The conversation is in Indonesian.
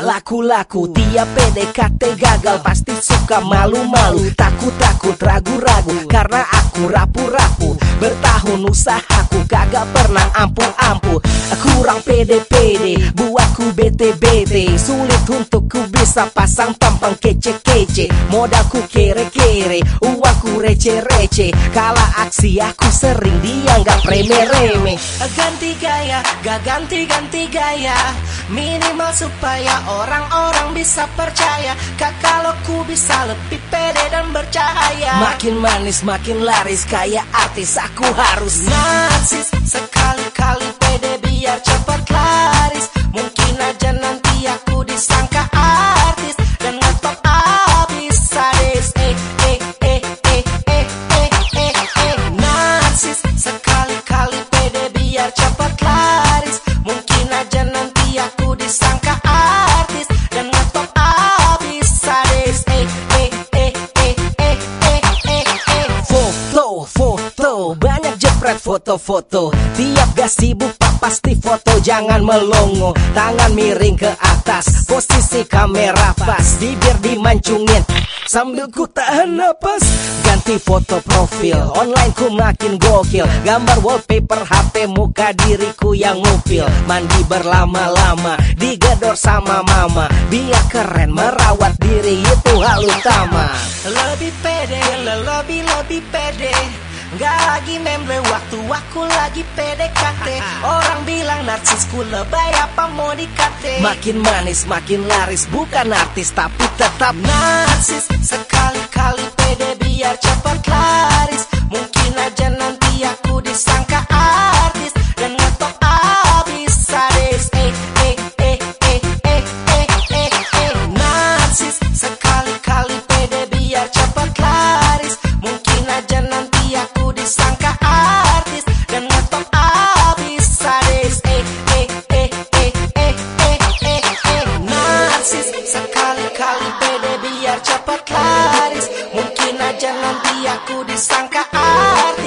laku-laku. Tiap PDKT gagal pasti suka malu-malu. Takut-takut ragu-ragu karena aku rapu-rapu Bertahun usahaku kagak pernah ampuh-ampuh. Kurang pede-pede buatku bete-bete Sulit untuk ku bisa pasang tampang kece-kece. Modalku kere-kere uangku receh-receh Kala aksi aku sering dianggap remeh-remeh Ganti gaya, gak ganti-ganti gaya. Minimal supaya orang-orang bisa percaya. Kak kalau ku bisa lebih pede dan bercahaya. Makin manis makin laris kayak artis aku harus. Narsis Sekali-kali Foto, banyak jepret foto-foto. Tiap gak sibuk pak pasti foto. Jangan melongo. Tangan miring ke atas, posisi kamera pas. Bibir dimancungin. Sambil ku tahan napas. Ganti foto profil, online ku makin gokil. Gambar wallpaper HP muka diriku yang ngupil. Mandi berlama-lama, digedor sama mama. Biar keren merawat diri. Itu hal utama. Lebih pede, lebih lebih pede Gak lagi memble waktu aku lagi PDKT Orang bilang narsisku lebay apa mau dikate? Makin manis makin laris bukan artis tapi tetap narsis Sekali-kali pede biar cepat sangkaan